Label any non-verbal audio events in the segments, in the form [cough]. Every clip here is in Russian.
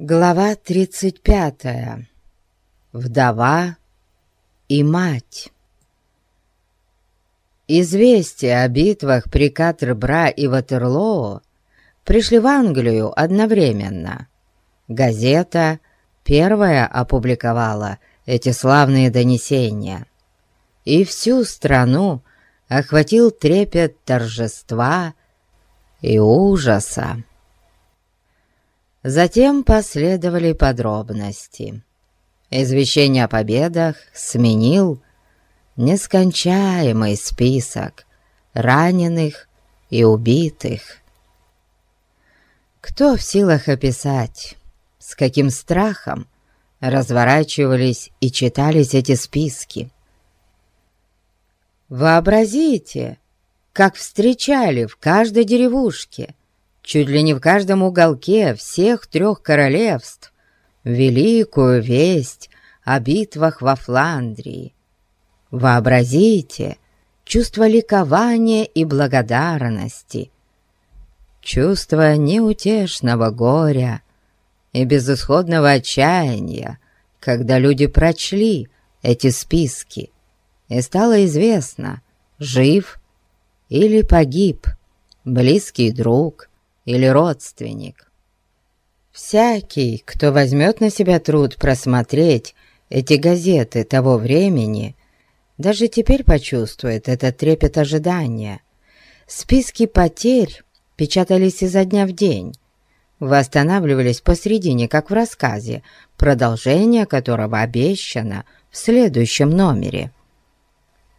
Глава 35. Вдова и мать. Известия о битвах при Катрбра и Ватерлоо пришли в Англию одновременно. Газета первая опубликовала эти славные донесения, и всю страну охватил трепет торжества и ужаса. Затем последовали подробности. Извещение о победах сменил нескончаемый список раненых и убитых. Кто в силах описать, с каким страхом разворачивались и читались эти списки? Вообразите, как встречали в каждой деревушке чуть ли не в каждом уголке всех трех королевств, великую весть о битвах во Фландрии. Вообразите чувство ликования и благодарности, чувство неутешного горя и безысходного отчаяния, когда люди прочли эти списки, и стало известно, жив или погиб близкий друг, или родственник. Всякий, кто возьмет на себя труд просмотреть эти газеты того времени, даже теперь почувствует этот трепет ожидания. Списки потерь печатались изо дня в день, восстанавливались посредине, как в рассказе, продолжение которого обещано в следующем номере.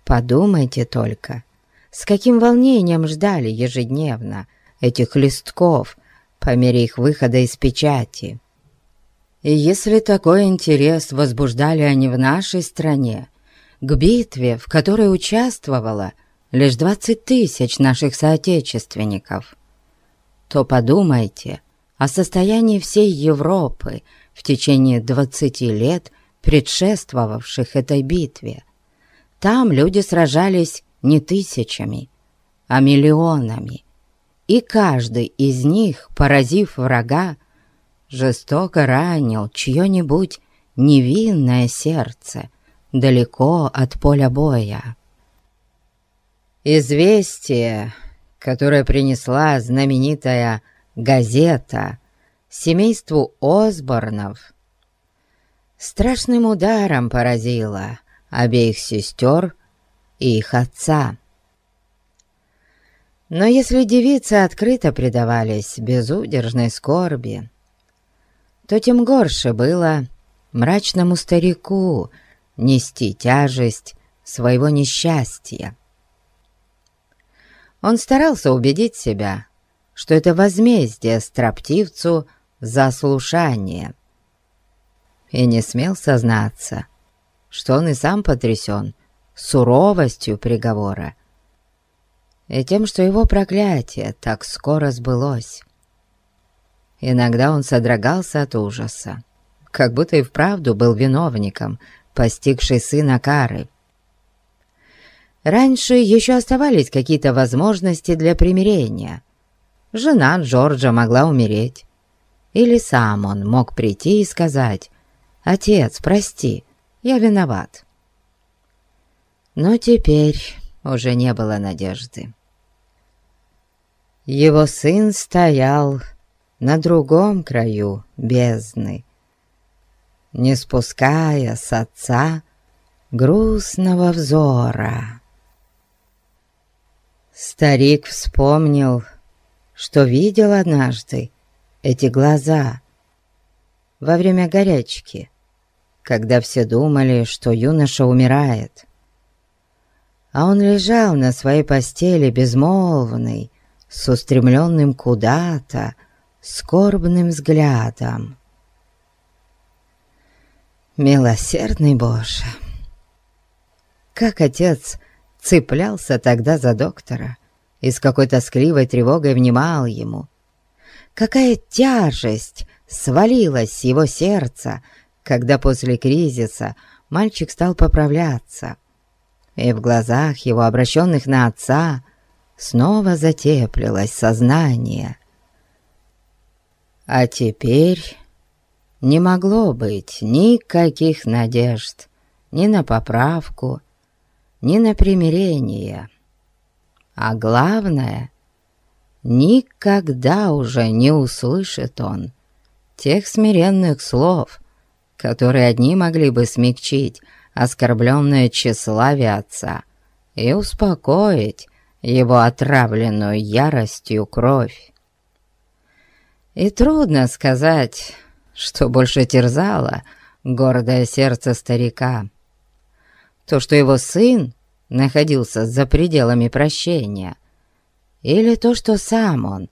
Подумайте только, с каким волнением ждали ежедневно – этих листков по мере их выхода из печати. И если такой интерес возбуждали они в нашей стране, к битве, в которой участвовало лишь 20 тысяч наших соотечественников, то подумайте о состоянии всей Европы в течение 20 лет, предшествовавших этой битве. Там люди сражались не тысячами, а миллионами, и каждый из них, поразив врага, жестоко ранил чье-нибудь невинное сердце далеко от поля боя. Известие, которое принесла знаменитая газета семейству Осборнов, страшным ударом поразило обеих сестер и их отца. Но если девицы открыто предавались безудержной скорби, то тем горше было мрачному старику нести тяжесть своего несчастья. Он старался убедить себя, что это возмездие строптивцу за слушание, и не смел сознаться, что он и сам потрясен суровостью приговора и тем, что его проклятие так скоро сбылось. Иногда он содрогался от ужаса, как будто и вправду был виновником, постигший сына Кары. Раньше еще оставались какие-то возможности для примирения. Жена Джорджа могла умереть. Или сам он мог прийти и сказать «Отец, прости, я виноват». Но теперь уже не было надежды. Его сын стоял на другом краю бездны, не спуская с отца грустного взора. Старик вспомнил, что видел однажды эти глаза во время горячки, когда все думали, что юноша умирает. А он лежал на своей постели безмолвный, с устремленным куда-то скорбным взглядом. Милосердный Боже! Как отец цеплялся тогда за доктора и с какой тоскливой тревогой внимал ему. Какая тяжесть свалилась с его сердца, когда после кризиса мальчик стал поправляться. И в глазах его, обращенных на отца, снова затеплилось сознание. А теперь не могло быть никаких надежд ни на поправку, ни на примирение. А главное, никогда уже не услышит он тех смиренных слов, которые одни могли бы смягчить оскорбленное тщеславие отца и успокоить его отравленную яростью кровь. И трудно сказать, что больше терзало гордое сердце старика. То, что его сын находился за пределами прощения, или то, что сам он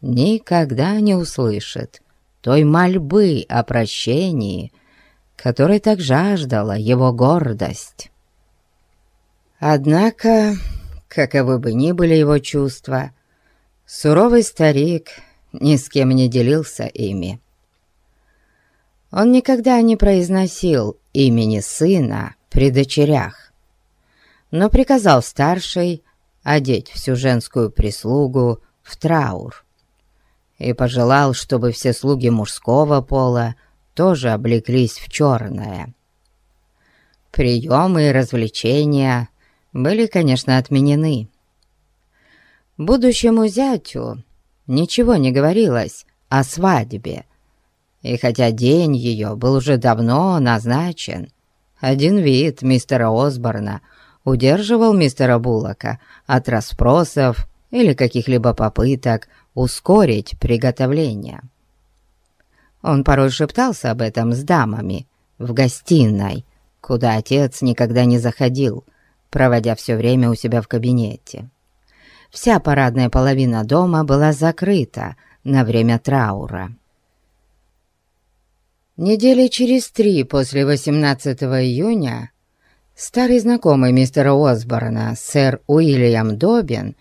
никогда не услышит той мольбы о прощении, которой так жаждала его гордость. Однако, каковы бы ни были его чувства, суровый старик ни с кем не делился ими. Он никогда не произносил имени сына при дочерях, но приказал старшей одеть всю женскую прислугу в траур и пожелал, чтобы все слуги мужского пола тоже облеклись в черное. Приемы и развлечения были, конечно, отменены. Будущему зятю ничего не говорилось о свадьбе, и хотя день ее был уже давно назначен, один вид мистера Осборна удерживал мистера Буллока от расспросов или каких-либо попыток ускорить приготовление. Он порой шептался об этом с дамами в гостиной, куда отец никогда не заходил, проводя все время у себя в кабинете. Вся парадная половина дома была закрыта на время траура. Недели через три после 18 июня старый знакомый мистера Осборна, сэр Уильям Добин,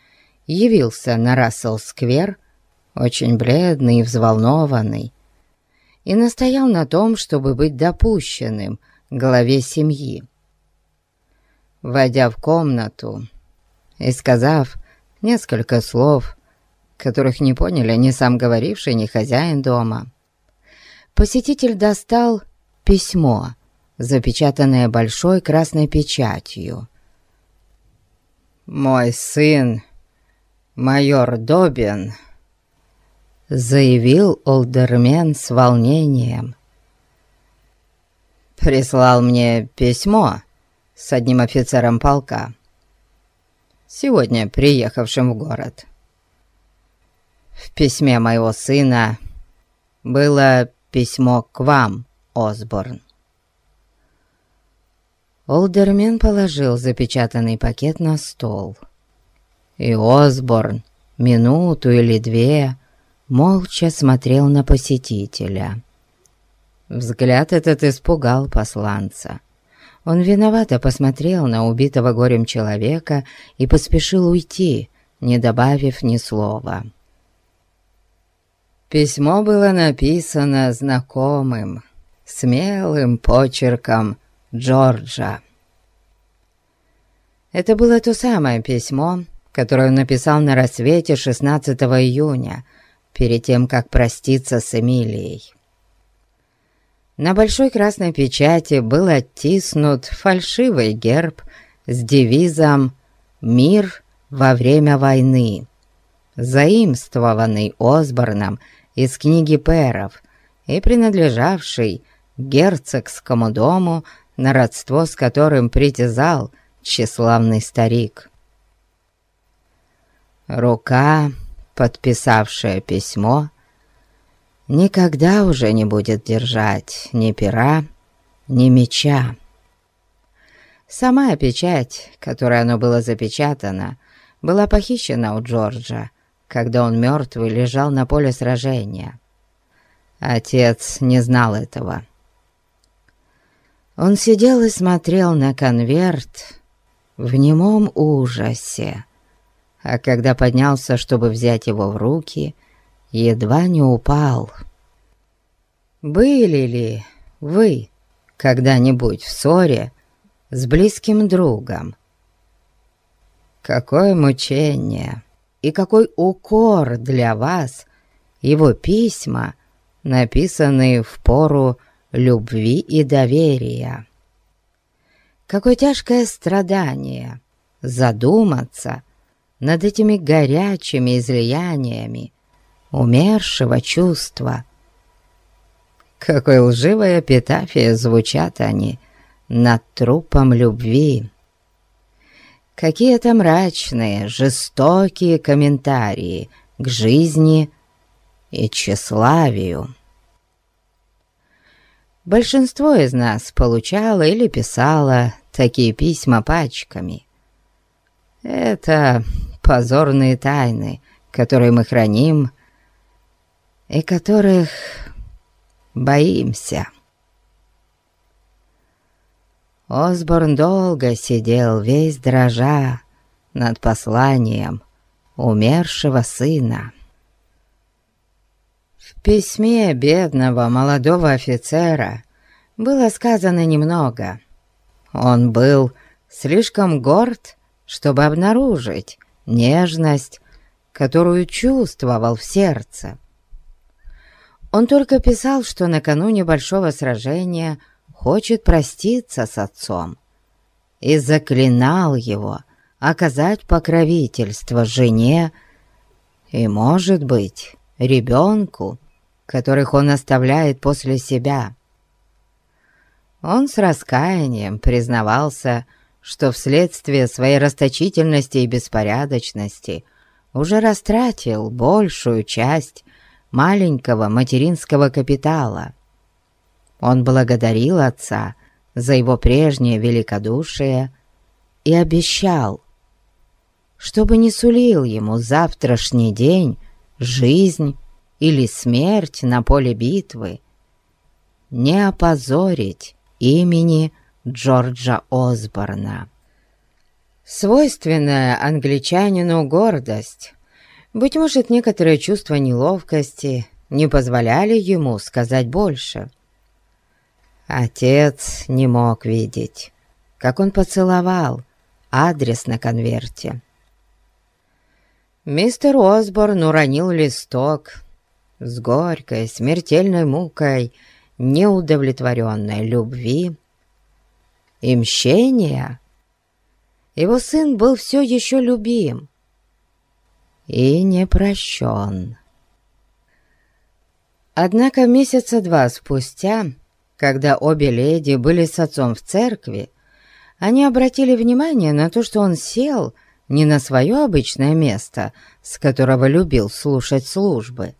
явился на Рассел-сквер, очень бледный и взволнованный, и настоял на том, чтобы быть допущенным к главе семьи. Войдя в комнату и сказав несколько слов, которых не поняли ни сам говоривший, ни хозяин дома, посетитель достал письмо, запечатанное большой красной печатью. «Мой сын, майор Добин», — заявил Олдермен с волнением, «прислал мне письмо с одним офицером полка, сегодня приехавшим в город. В письме моего сына было письмо к вам, Осборн». Олдермен положил запечатанный пакет на стол. И Осборн минуту или две молча смотрел на посетителя. Взгляд этот испугал посланца. Он виновато посмотрел на убитого горем человека и поспешил уйти, не добавив ни слова. Письмо было написано знакомым, смелым почерком Джорджа. Это было то самое письмо, которое он написал на рассвете 16 июня, перед тем, как проститься с Эмилией. На большой красной печати был оттиснут фальшивый герб с девизом «Мир во время войны», заимствованный Осборном из книги Перов и принадлежавший герцогскому дому, на родство с которым притязал тщеславный старик. Рука, подписавшая письмо, никогда уже не будет держать ни пера, ни меча. Сама печать, которой оно было запечатано, была похищена у Джорджа, когда он мертвый лежал на поле сражения. Отец не знал этого. Он сидел и смотрел на конверт в немом ужасе, а когда поднялся, чтобы взять его в руки, едва не упал. «Были ли вы когда-нибудь в ссоре с близким другом?» «Какое мучение!» и какой укор для вас его письма написанный в пору любви и доверия. Какое тяжкое страдание задуматься над этими горячими излияниями умершего чувства. Какой лживая эпитафия звучат они над трупом любви. Какие-то мрачные, жестокие комментарии к жизни и тщеславию. Большинство из нас получало или писало такие письма пачками. Это позорные тайны, которые мы храним и которых боимся. Осборн долго сидел весь дрожа над посланием умершего сына. В письме бедного молодого офицера было сказано немного. Он был слишком горд, чтобы обнаружить нежность, которую чувствовал в сердце. Он только писал, что накануне большого сражения хочет проститься с отцом и заклинал его оказать покровительство жене и, может быть, ребенку, которых он оставляет после себя. Он с раскаянием признавался, что вследствие своей расточительности и беспорядочности уже растратил большую часть маленького материнского капитала. Он благодарил отца за его прежнее великодушие и обещал, чтобы не сулил ему завтрашний день жизнь или смерть на поле битвы, не опозорить имени Джорджа Осборна. Свойственная англичанину гордость, быть может, некоторые чувства неловкости не позволяли ему сказать больше. Отец не мог видеть, как он поцеловал адрес на конверте. Мистер Осборн уронил листок с горькой, смертельной мукой неудовлетворенной любви и мщения. Его сын был все еще любим и не прощен. Однако месяца два спустя, когда обе леди были с отцом в церкви, они обратили внимание на то, что он сел не на свое обычное место, с которого любил слушать службы,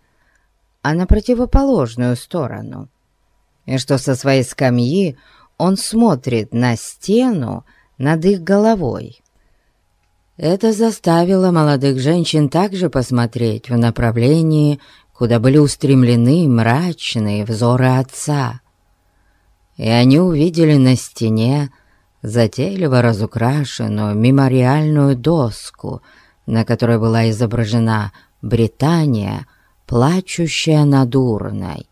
а на противоположную сторону, и что со своей скамьи он смотрит на стену над их головой. Это заставило молодых женщин также посмотреть в направлении, куда были устремлены мрачные взоры отца. И они увидели на стене затейливо разукрашенную мемориальную доску, на которой была изображена Британия, плачущая над урной.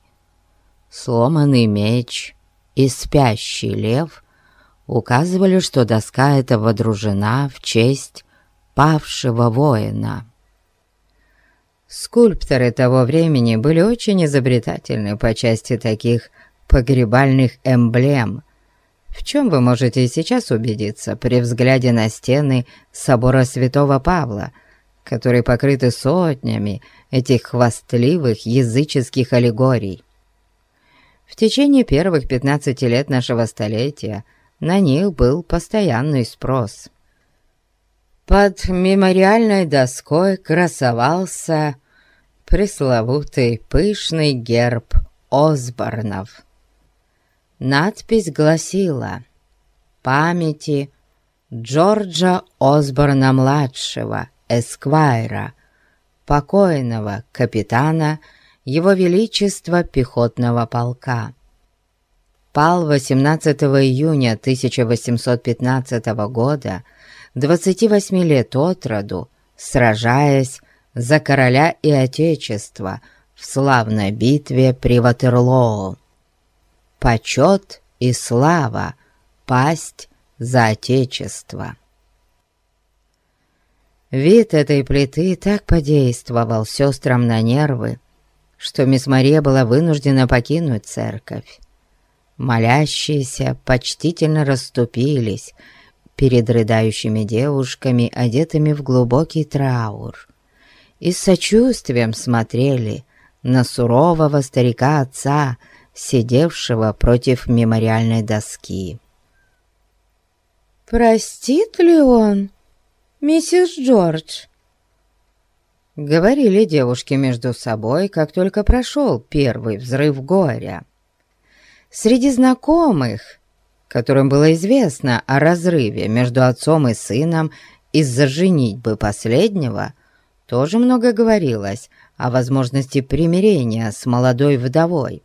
Сломанный меч и спящий лев указывали, что доска эта водружена в честь павшего воина. Скульпторы того времени были очень изобретательны по части таких погребальных эмблем, в чем вы можете и сейчас убедиться при взгляде на стены собора святого Павла, которые покрыты сотнями этих хвастливых языческих аллегорий. В течение первых 15 лет нашего столетия на них был постоянный спрос. Под мемориальной доской красовался пресловутый пышный герб Осборнов. Надпись гласила «Памяти Джорджа Осборна-младшего, Эсквайра, покойного капитана Его Величества пехотного полка». Пал 18 июня 1815 года, 28 лет от роду, сражаясь за короля и отечество в славной битве при Ватерлоу почет и слава пасть за Отечество. Вид этой плиты так подействовал сестрам на нервы, что мисс Мария была вынуждена покинуть церковь. Молящиеся почтительно расступились перед рыдающими девушками, одетыми в глубокий траур, и с сочувствием смотрели на сурового старика-отца, сидевшего против мемориальной доски. «Простит ли он, миссис Джордж?» Говорили девушки между собой, как только прошел первый взрыв горя. Среди знакомых, которым было известно о разрыве между отцом и сыном из-за женитьбы последнего, тоже много говорилось о возможности примирения с молодой вдовой.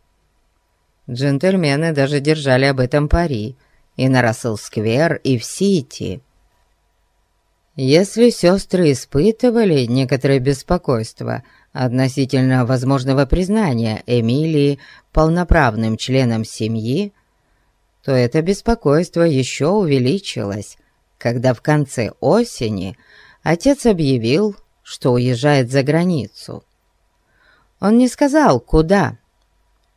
Джентльмены даже держали об этом пари и на Рассел-сквер, и в Сити. Если сестры испытывали некоторое беспокойство относительно возможного признания Эмилии полноправным членом семьи, то это беспокойство еще увеличилось, когда в конце осени отец объявил, что уезжает за границу. Он не сказал, куда,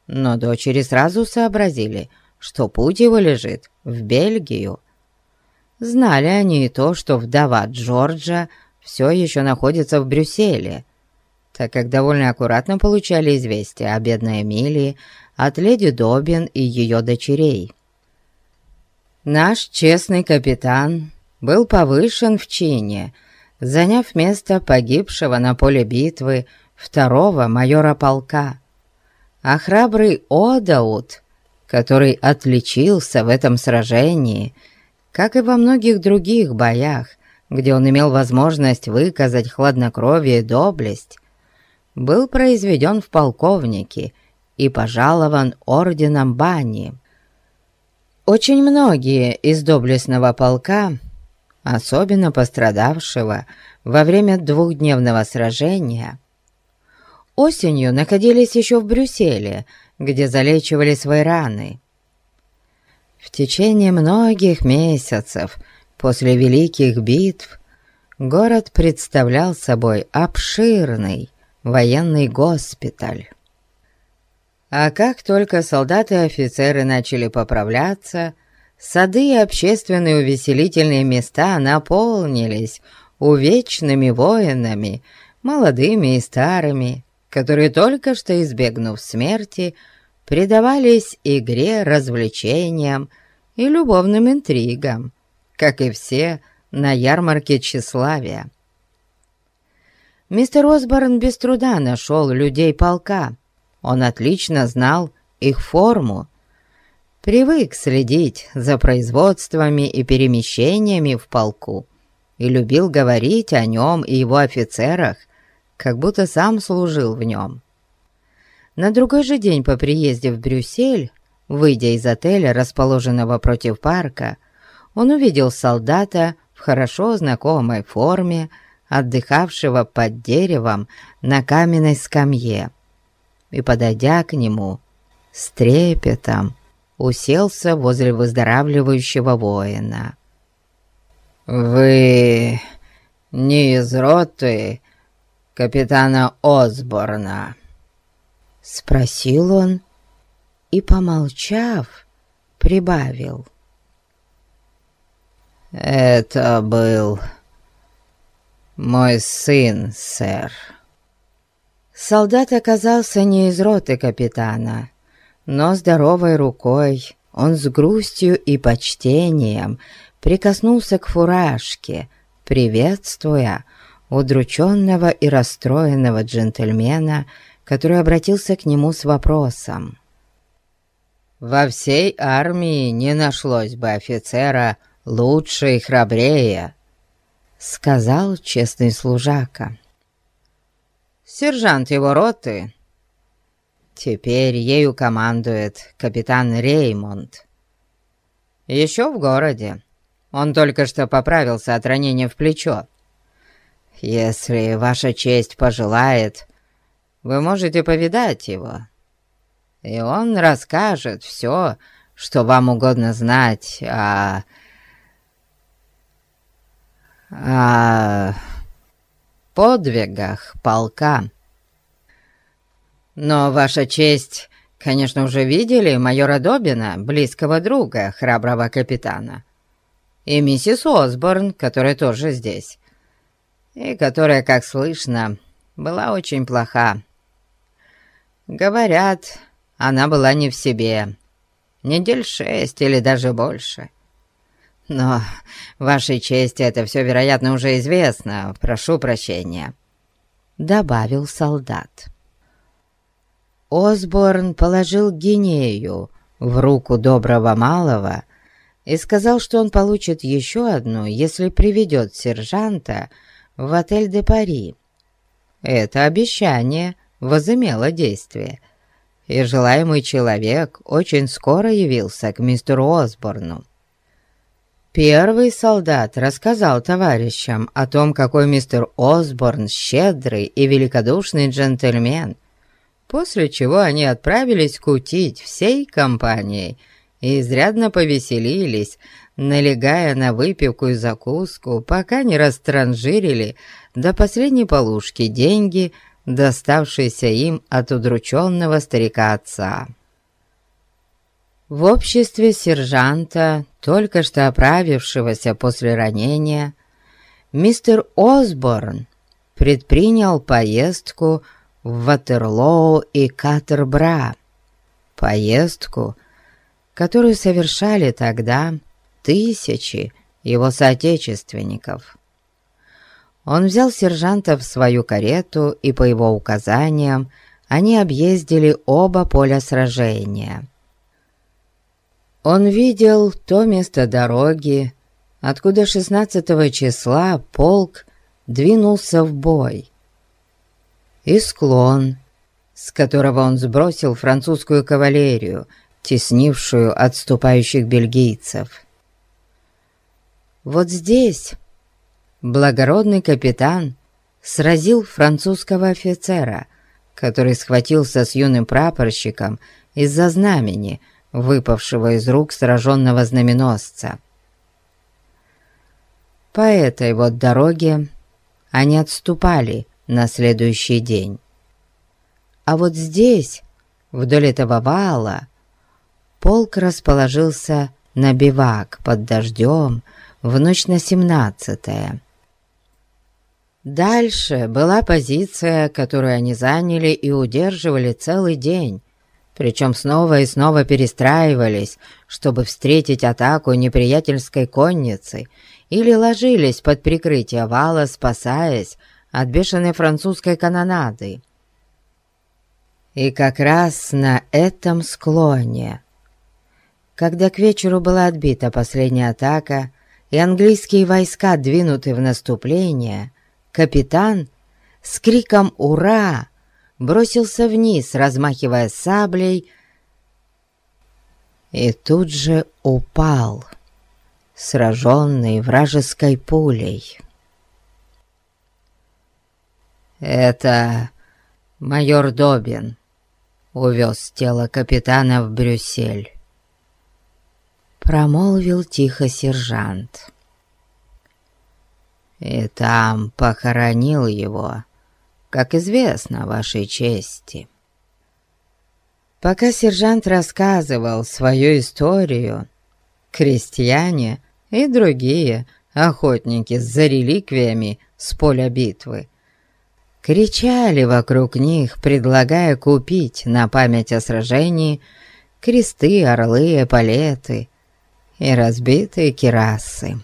но дочери сразу сообразили, что путь его лежит в Бельгию. Знали они и то, что вдова Джорджа все еще находится в Брюсселе, так как довольно аккуратно получали известия о бедной Эмилии от леди Добин и ее дочерей. Наш честный капитан был повышен в чине, заняв место погибшего на поле битвы второго майора полка, а храбрый Одаут, который отличился в этом сражении, как и во многих других боях, где он имел возможность выказать хладнокровие и доблесть, был произведен в полковнике и пожалован орденом Бани. Очень многие из доблестного полка, особенно пострадавшего во время двухдневного сражения, осенью находились еще в Брюсселе, где залечивали свои раны. В течение многих месяцев после великих битв город представлял собой обширный военный госпиталь. А как только солдаты и офицеры начали поправляться, сады и общественные увеселительные места наполнились увечными воинами, молодыми и старыми, которые только что избегнув смерти, предавались игре, развлечениям и любовным интригам, как и все на ярмарке тщеславия. Мистер Осборн без труда нашел людей полка. Он отлично знал их форму, привык следить за производствами и перемещениями в полку. И любил говорить о нем и его офицерах как будто сам служил в нем. На другой же день по приезде в Брюссель, выйдя из отеля, расположенного против парка, он увидел солдата в хорошо знакомой форме, отдыхавшего под деревом на каменной скамье, и, подойдя к нему, с трепетом уселся возле выздоравливающего воина. «Вы не из роты капитана Осборна?» Спросил он и, помолчав, прибавил. «Это был мой сын, сэр». Солдат оказался не из роты капитана, но здоровой рукой он с грустью и почтением прикоснулся к фуражке, приветствуя удрученного и расстроенного джентльмена, который обратился к нему с вопросом. «Во всей армии не нашлось бы офицера лучше и храбрее», — сказал честный служака. «Сержант его роты Теперь ею командует капитан Реймонд. Еще в городе. Он только что поправился от ранения в плечо. Если ваша честь пожелает, вы можете повидать его, и он расскажет все, что вам угодно знать о... о подвигах полка. Но, Ваша честь, конечно, уже видели майора Добина, близкого друга храброго капитана, и миссис Осборн, которая тоже здесь, и которая, как слышно, была очень плоха. Говорят, она была не в себе, недель шесть или даже больше. Но, вашей чести, это все, вероятно, уже известно. Прошу прощения», — добавил солдат. Осборн положил гинею в руку доброго малого и сказал, что он получит еще одну, если приведет сержанта в отель де Пари. Это обещание возымело действие, и желаемый человек очень скоро явился к мистеру Осборну. Первый солдат рассказал товарищам о том, какой мистер Осборн щедрый и великодушный джентльмен, после чего они отправились кутить всей компанией и изрядно повеселились, налегая на выпивку и закуску, пока не растранжирили до последней полушки деньги, доставшиеся им от удрученного старика-отца. В обществе сержанта, только что оправившегося после ранения, мистер Осборн предпринял поездку в Ватерлоу и Катербра. Поездку, которую совершали тогда тысячи его соотечественников. Он взял сержанта в свою карету, и по его указаниям они объездили оба поля сражения. Он видел то место дороги, откуда 16 числа полк двинулся в бой, и склон, с которого он сбросил французскую кавалерию, теснившую отступающих бельгийцев. Вот здесь благородный капитан сразил французского офицера, который схватился с юным прапорщиком из-за знамени, выпавшего из рук сраженного знаменосца. По этой вот дороге они отступали на следующий день. А вот здесь, вдоль этого вала, полк расположился на бивак под дождем, в ночь на семнадцатое. Дальше была позиция, которую они заняли и удерживали целый день, причем снова и снова перестраивались, чтобы встретить атаку неприятельской конницы или ложились под прикрытие вала, спасаясь от бешеной французской канонады. И как раз на этом склоне, когда к вечеру была отбита последняя атака, и английские войска двинуты в наступление, капитан с криком «Ура!» Бросился вниз, размахивая саблей, и тут же упал, сраженный вражеской пулей. «Это майор Добин», — увез тело капитана в Брюссель промолвил тихо сержант. «И там похоронил его, как известно вашей чести». Пока сержант рассказывал свою историю, крестьяне и другие охотники за реликвиями с поля битвы кричали вокруг них, предлагая купить на память о сражении кресты, орлы, эполеты и разбитые керасы.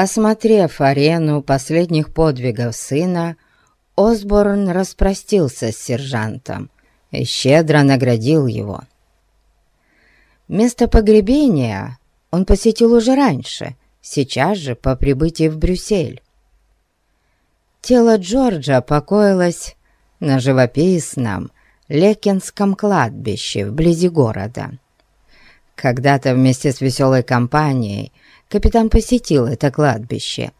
Осмотрев арену последних подвигов сына, Осборн распростился с сержантом и щедро наградил его. Место погребения он посетил уже раньше, сейчас же по прибытии в Брюссель. Тело Джорджа покоилось на живописном Лекенском кладбище вблизи города. Когда-то вместе с веселой компанией капитан посетил это кладбище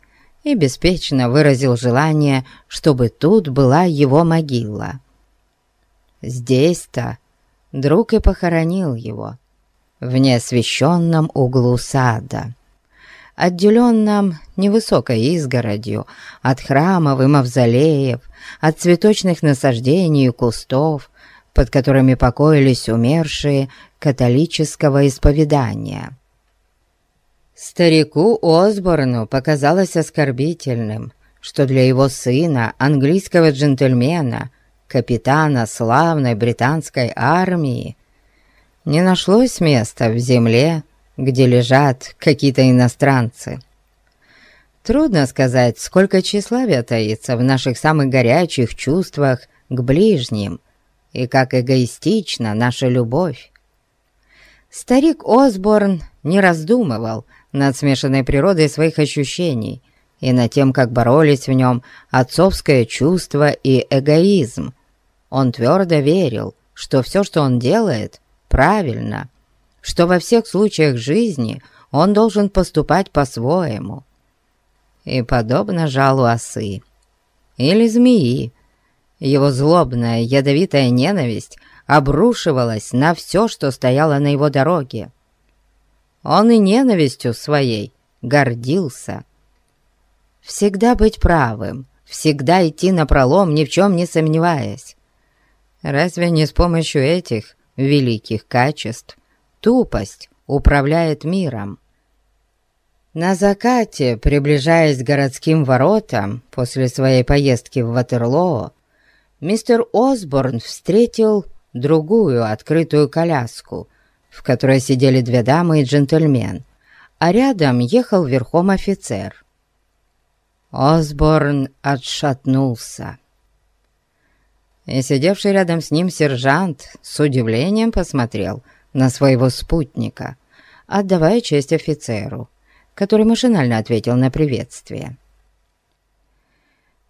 и беспечно выразил желание, чтобы тут была его могила. Здесь-то друг и похоронил его, в неосвещенном углу сада, отделенном невысокой изгородью от храмов и мавзолеев, от цветочных насаждений и кустов, под которыми покоились умершие католического исповедания. Старику Осборну показалось оскорбительным, что для его сына, английского джентльмена, капитана славной британской армии, не нашлось места в земле, где лежат какие-то иностранцы. Трудно сказать, сколько тщеславия таится в наших самых горячих чувствах к ближним, и как эгоистична наша любовь. Старик Осборн не раздумывал над смешанной природой своих ощущений и над тем, как боролись в нем отцовское чувство и эгоизм. Он твердо верил, что все, что он делает, правильно, что во всех случаях жизни он должен поступать по-своему. И подобно жалу осы или змеи, его злобная ядовитая ненависть обрушивалась на все, что стояло на его дороге. Он и ненавистью своей гордился. Всегда быть правым, всегда идти напролом, ни в чем не сомневаясь. Разве не с помощью этих великих качеств тупость управляет миром? На закате, приближаясь к городским воротам после своей поездки в Ватерлоо, мистер Осборн встретил другую открытую коляску, в которой сидели две дамы и джентльмен, а рядом ехал верхом офицер. Осборн отшатнулся. И сидевший рядом с ним сержант с удивлением посмотрел на своего спутника, отдавая честь офицеру, который машинально ответил на приветствие.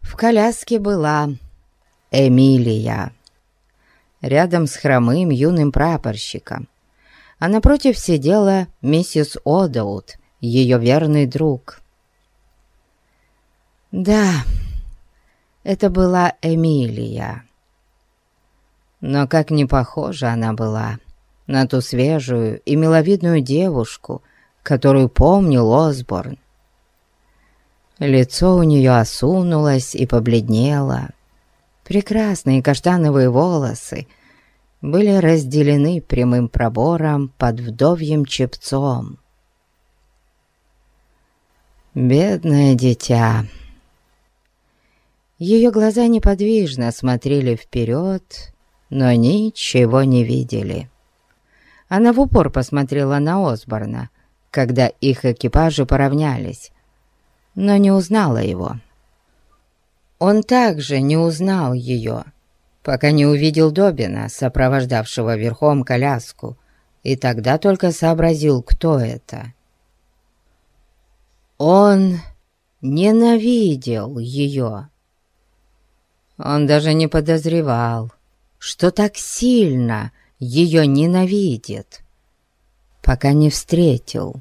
В коляске была Эмилия, рядом с хромым юным прапорщиком, а напротив сидела миссис Одаут, ее верный друг. Да, это была Эмилия. Но как не похожа она была на ту свежую и миловидную девушку, которую помнил Осборн. Лицо у нее осунулось и побледнело, Прекрасные каштановые волосы были разделены прямым пробором под вдовьим чепцом. Бедное дитя. Ее глаза неподвижно смотрели вперед, но ничего не видели. Она в упор посмотрела на Осборна, когда их экипажи поравнялись, но не узнала его. Он также не узнал ее, пока не увидел Добина, сопровождавшего верхом коляску, и тогда только сообразил, кто это. Он ненавидел ее. Он даже не подозревал, что так сильно ее ненавидит, пока не встретил.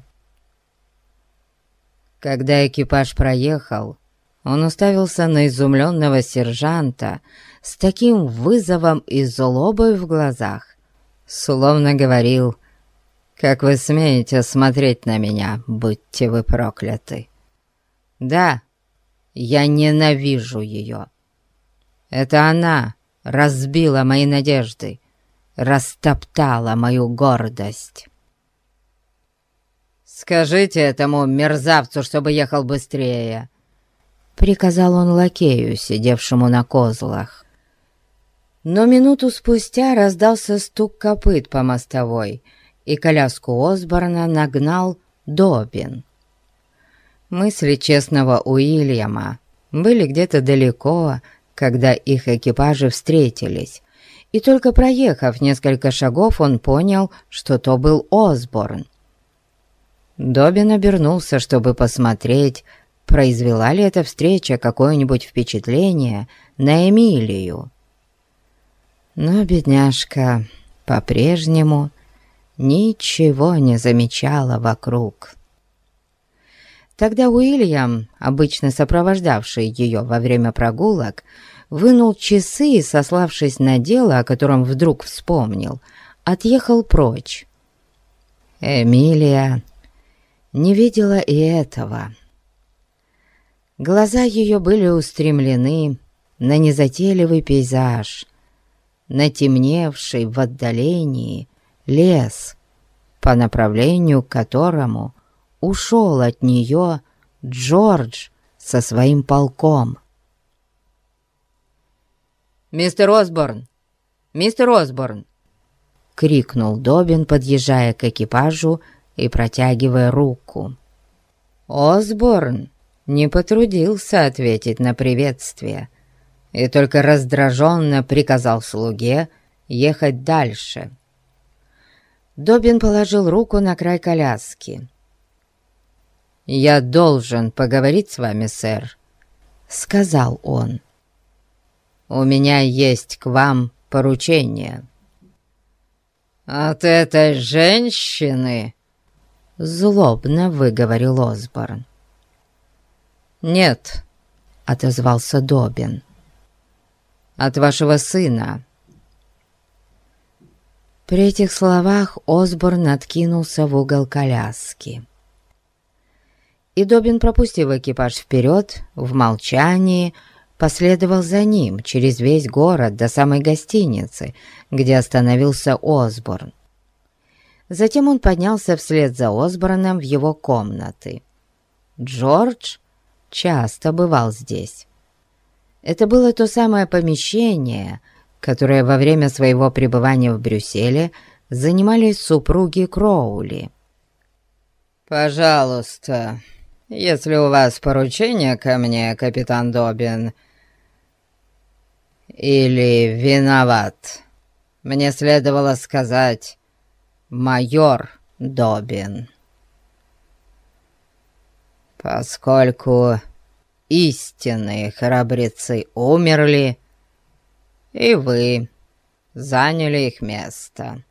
Когда экипаж проехал, он уставился на изумленного сержанта с таким вызовом и злобой в глазах, словно говорил «Как вы смеете смотреть на меня, будьте вы прокляты!» «Да, я ненавижу ее. Это она разбила мои надежды, растоптала мою гордость». «Скажите этому мерзавцу, чтобы ехал быстрее!» приказал он лакею, сидевшему на козлах. Но минуту спустя раздался стук копыт по мостовой, и коляску Осборна нагнал Добин. Мысли честного Уильяма были где-то далеко, когда их экипажи встретились, и только проехав несколько шагов, он понял, что то был Осборн. Добин обернулся, чтобы посмотреть, произвела ли эта встреча какое-нибудь впечатление на Эмилию. Но бедняжка по-прежнему ничего не замечала вокруг. Тогда Уильям, обычно сопровождавший ее во время прогулок, вынул часы и, сославшись на дело, о котором вдруг вспомнил, отъехал прочь. Эмилия не видела и этого. Глаза ее были устремлены на незатейливый пейзаж, на темневший в отдалении лес, по направлению к которому ушел от нее Джордж со своим полком. «Мистер Осборн! Мистер Осборн!» — крикнул Добин, подъезжая к экипажу и протягивая руку. Осборн не потрудился ответить на приветствие и только раздраженно приказал слуге ехать дальше. Добин положил руку на край коляски. «Я должен поговорить с вами, сэр», — сказал он. У меня есть к вам поручение». «От этой женщины?» — злобно выговорил Осборн. «Нет», — отозвался Добин. «От вашего сына». При этих словах Осборн откинулся в угол коляски. И Добин, пропустив экипаж вперед, в молчании, последовал за ним через весь город до самой гостиницы, где остановился Осборн. Затем он поднялся вслед за Осборном в его комнаты. Джордж часто бывал здесь. Это было то самое помещение, которое во время своего пребывания в Брюсселе занимали супруги Кроули. «Пожалуйста, если у вас поручение ко мне, капитан Добин, — или виноват? Мне следовало сказать майор Добин. Поскольку истинные храбрецы умерли, и вы заняли их место.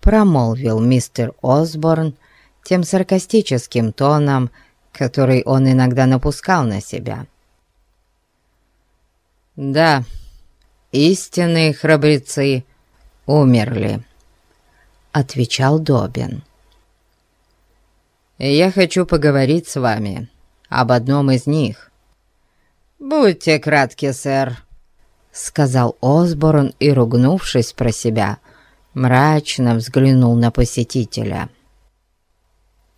Промолвил мистер Осборн тем саркастическим тоном, который он иногда напускал на себя. Да, истинные храбрецы умерли, отвечал Добин. Я хочу поговорить с вами об одном из них. «Будьте кратки, сэр», — сказал Осборн и, ругнувшись про себя, мрачно взглянул на посетителя.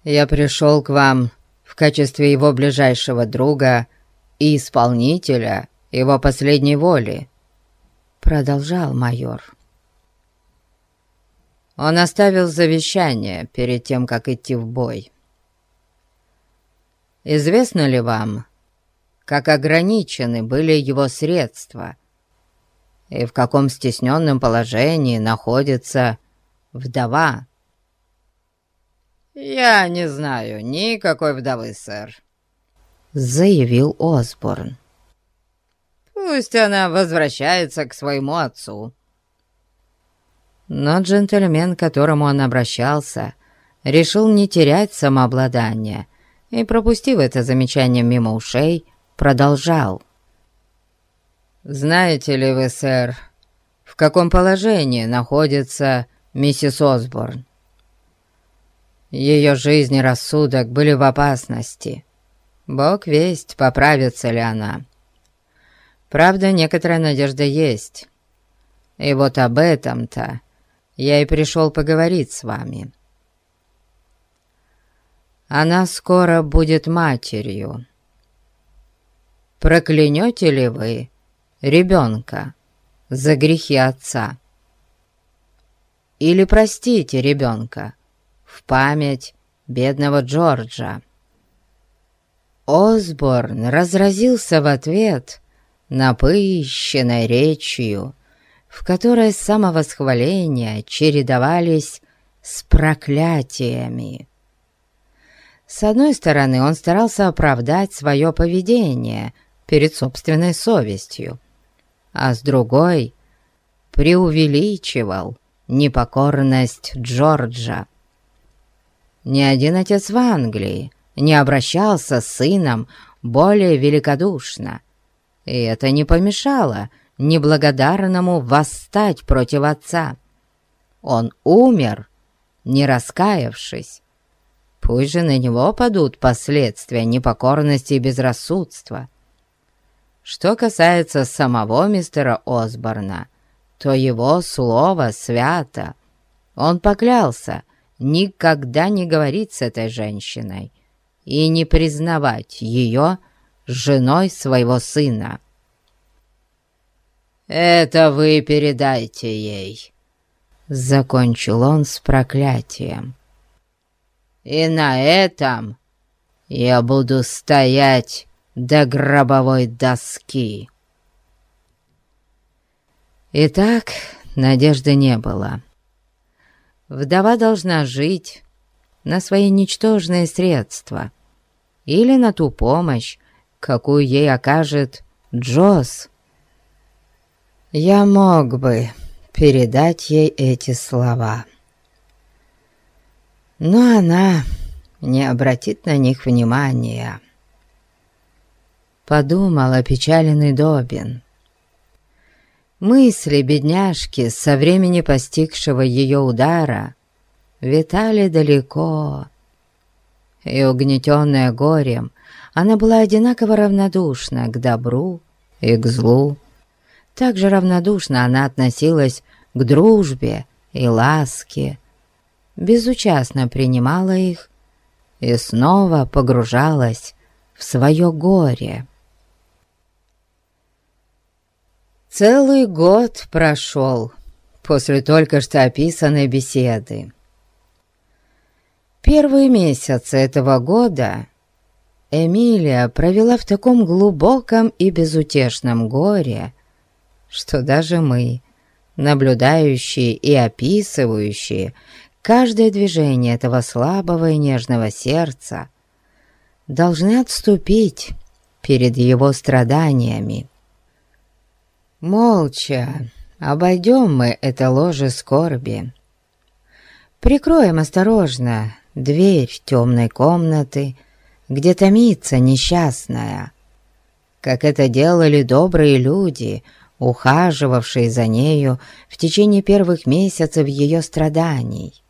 «Я пришел к вам в качестве его ближайшего друга и исполнителя его последней воли», — продолжал майор. Он оставил завещание перед тем, как идти в бой. Известно ли вам, как ограничены были его средства и в каком стесненном положении находится вдова? «Я не знаю никакой вдовы, сэр», — заявил Осборн. Пусть она возвращается к своему отцу». Но джентльмен, к которому он обращался, решил не терять самообладание и, пропустив это замечание мимо ушей, продолжал. «Знаете ли вы, сэр, в каком положении находится миссис Осборн? Ее жизнь и рассудок были в опасности. Бог весть, поправится ли она». Правда, некоторая надежда есть. И вот об этом-то я и пришел поговорить с вами. Она скоро будет матерью. Проклянете ли вы ребенка за грехи отца? Или простите ребенка в память бедного Джорджа? Осборн разразился в ответ напыщенной речью, в которой самовосхваления чередовались с проклятиями. С одной стороны, он старался оправдать свое поведение перед собственной совестью, а с другой — преувеличивал непокорность Джорджа. Ни один отец в Англии не обращался с сыном более великодушно — и это не помешало неблагодарному восстать против отца. Он умер, не раскаявшись, Пусть же на него падут последствия непокорности и безрассудства. Что касается самого мистера Осборна, то его слово свято. Он поклялся никогда не говорить с этой женщиной и не признавать ее женой своего сына. «Это вы передайте ей», — закончил он с проклятием. «И на этом я буду стоять до гробовой доски». Итак, надежды не было. Вдова должна жить на свои ничтожные средства или на ту помощь, какую ей окажет Джосс. Я мог бы передать ей эти слова, но она не обратит на них внимания. Подумал опечаленный Добин. Мысли бедняжки со времени постигшего ее удара витали далеко, и, угнетенная горем, она была одинаково равнодушна к добру и к злу. Так же равнодушно она относилась к дружбе и ласке, безучастно принимала их и снова погружалась в свое горе. Целый год прошел после только что описанной беседы. Первые месяцы этого года Эмилия провела в таком глубоком и безутешном горе, что даже мы, наблюдающие и описывающие каждое движение этого слабого и нежного сердца, должны отступить перед его страданиями. Молча обойдем мы это ложе скорби. Прикроем осторожно дверь темной комнаты, где томится несчастная, как это делали добрые люди, ухаживавшие за нею в течение первых месяцев ее страданий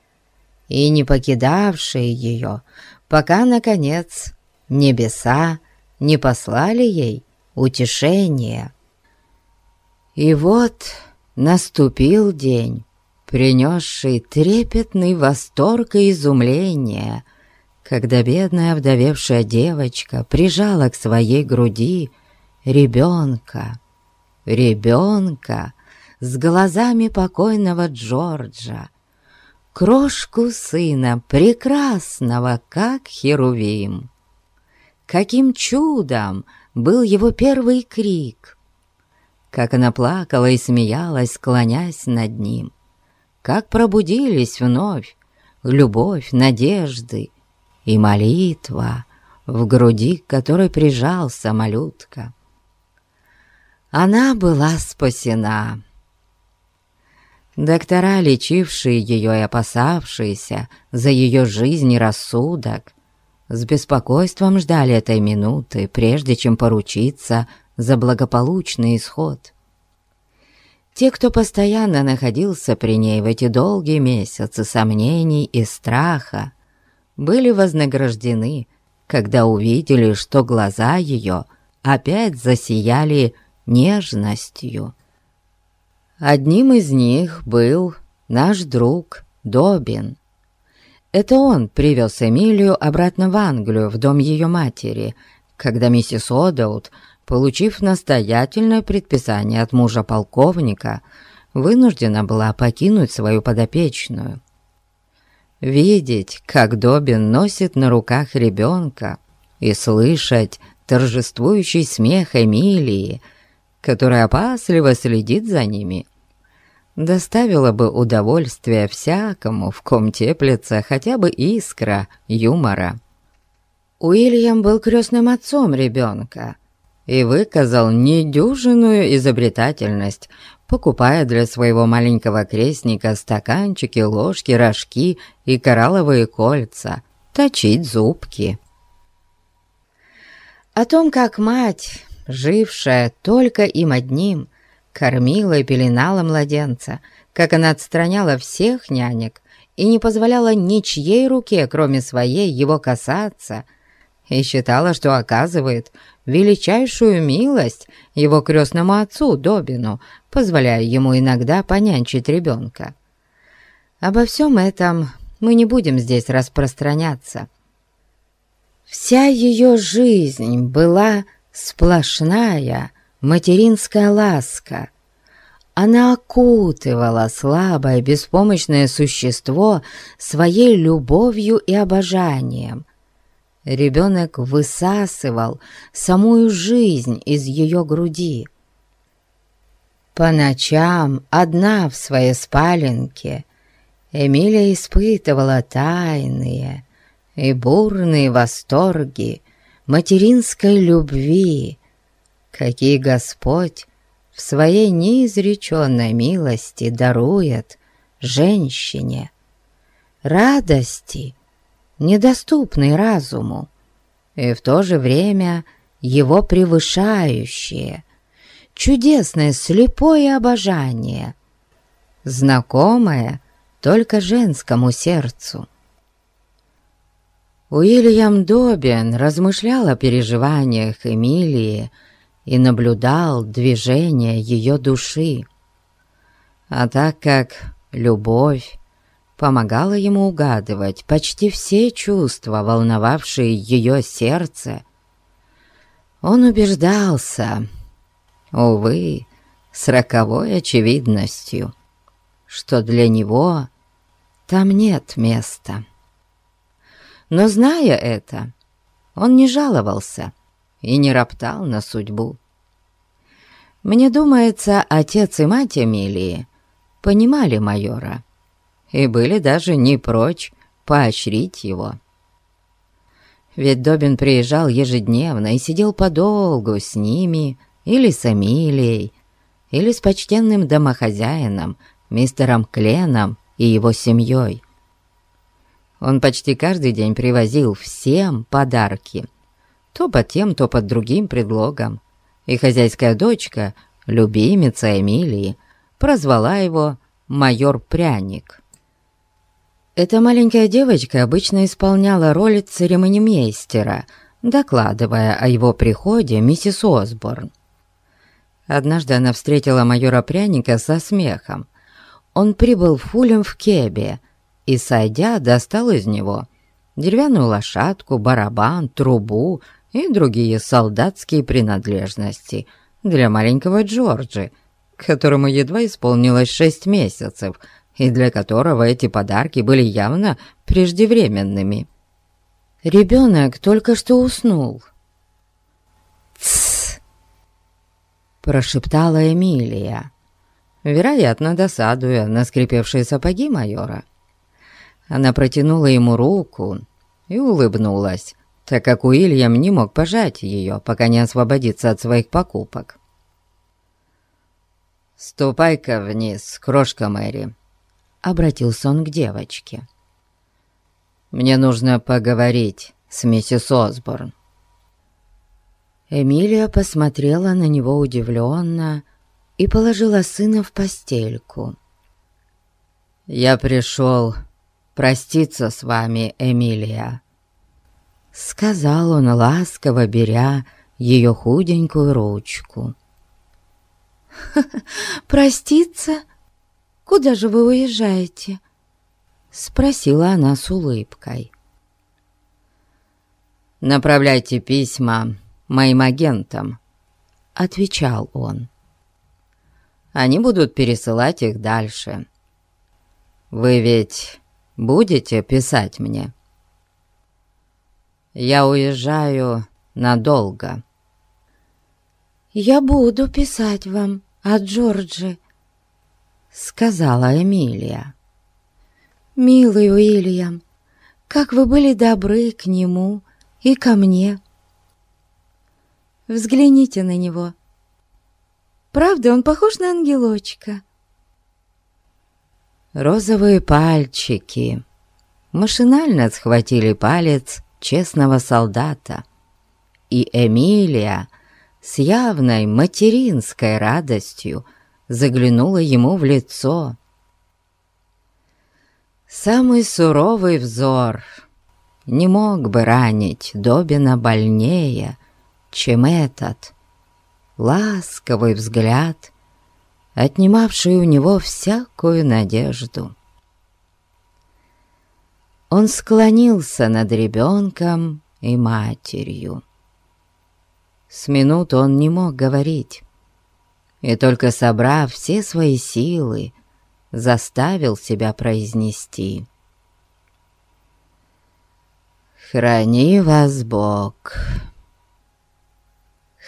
и не покидавшие ее, пока, наконец, небеса не послали ей утешение. И вот наступил день, принесший трепетный восторг и изумление, когда бедная вдовевшая девочка прижала к своей груди ребенка, ребенка с глазами покойного Джорджа, крошку сына, прекрасного, как Херувим. Каким чудом был его первый крик! как она плакала и смеялась, склонясь над ним, как пробудились вновь любовь, надежды и молитва, в груди к которой прижался малютка. Она была спасена. Доктора, лечившие ее и опасавшиеся за ее жизнь и рассудок, с беспокойством ждали этой минуты, прежде чем поручиться за благополучный исход. Те, кто постоянно находился при ней в эти долгие месяцы сомнений и страха, были вознаграждены, когда увидели, что глаза ее опять засияли нежностью. Одним из них был наш друг Добин. Это он привез Эмилию обратно в Англию, в дом ее матери, когда миссис Одаут получив настоятельное предписание от мужа полковника, вынуждена была покинуть свою подопечную. Видеть, как Добин носит на руках ребенка, и слышать торжествующий смех Эмилии, которая опасливо следит за ними, доставило бы удовольствие всякому, в ком теплится хотя бы искра юмора. Уильям был крестным отцом ребенка, и выказал недюжинную изобретательность, покупая для своего маленького крестника стаканчики, ложки, рожки и коралловые кольца, точить зубки. О том, как мать, жившая только им одним, кормила и пеленала младенца, как она отстраняла всех нянек и не позволяла ничьей руке, кроме своей, его касаться, и считала, что оказывает величайшую милость его крестному отцу Добину, позволяя ему иногда понянчить ребенка. Обо всем этом мы не будем здесь распространяться. Вся ее жизнь была сплошная материнская ласка. Она окутывала слабое, беспомощное существо своей любовью и обожанием. Ребенок высасывал самую жизнь из ее груди. По ночам, одна в своей спаленке, Эмилия испытывала тайные и бурные восторги материнской любви, какие Господь в своей неизреченной милости дарует женщине. Радости, недоступной разуму, и в то же время его превышающее, чудесное слепое обожание, знакомое только женскому сердцу. Уильям Добин размышлял о переживаниях Эмилии и наблюдал движение ее души. А так как любовь помогала ему угадывать почти все чувства, волновавшие ее сердце, он убеждался, увы, с роковой очевидностью, что для него там нет места. Но, зная это, он не жаловался и не роптал на судьбу. Мне думается, отец и мать Эмилии понимали майора и были даже не прочь поощрить его. Ведь Добин приезжал ежедневно и сидел подолгу с ними или с Эмилией, или с почтенным домохозяином, мистером Кленом и его семьей. Он почти каждый день привозил всем подарки, то под тем, то под другим предлогом, и хозяйская дочка, любимица Эмилии, прозвала его «майор Пряник». Эта маленькая девочка обычно исполняла роль церемонимейстера, докладывая о его приходе миссис Осборн. Однажды она встретила майора Пряника со смехом, он прибыл в Фулем в Кебе и, сойдя, достал из него деревянную лошадку, барабан, трубу и другие солдатские принадлежности для маленького Джорджи, которому едва исполнилось шесть месяцев, и для которого эти подарки были явно преждевременными. Ребенок только что уснул. «Тссс!» — прошептала Эмилия вероятно, досадуя на скрипевшие сапоги майора. Она протянула ему руку и улыбнулась, так как Уильям не мог пожать ее, пока не освободится от своих покупок. «Ступай-ка вниз, крошка Мэри», — обратился он к девочке. «Мне нужно поговорить с миссис Осборн». Эмилия посмотрела на него удивленно и положила сына в постельку. «Я пришел проститься с вами, Эмилия», — сказал он, ласково беря ее худенькую ручку. [laughs] «Проститься? Куда же вы уезжаете?» — спросила она с улыбкой. «Направляйте письма моим агентам», — отвечал он они будут пересылать их дальше. Вы ведь будете писать мне? Я уезжаю надолго. «Я буду писать вам о Джорджи», — сказала Эмилия. «Милый Уильям, как вы были добры к нему и ко мне. Взгляните на него» Правда, он похож на ангелочка?» Розовые пальчики машинально схватили палец честного солдата, и Эмилия с явной материнской радостью заглянула ему в лицо. Самый суровый взор не мог бы ранить Добина больнее, чем этот ласковый взгляд, отнимавший у него всякую надежду. Он склонился над ребенком и матерью. С минут он не мог говорить, и только собрав все свои силы, заставил себя произнести. «Храни вас Бог!»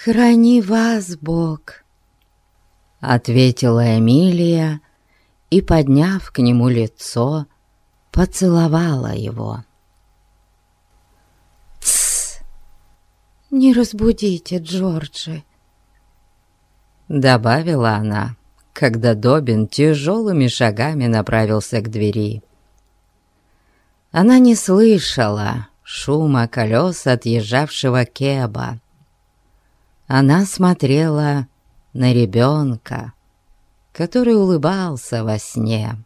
«Храни вас Бог!» Ответила Эмилия и, подняв к нему лицо, поцеловала его. «Тссс! Не разбудите Джорджи!» Добавила она когда Добин тяжелыми шагами направился к двери. Она не слышала шума колес отъезжавшего кеба. Она смотрела на ребенка, который улыбался во сне.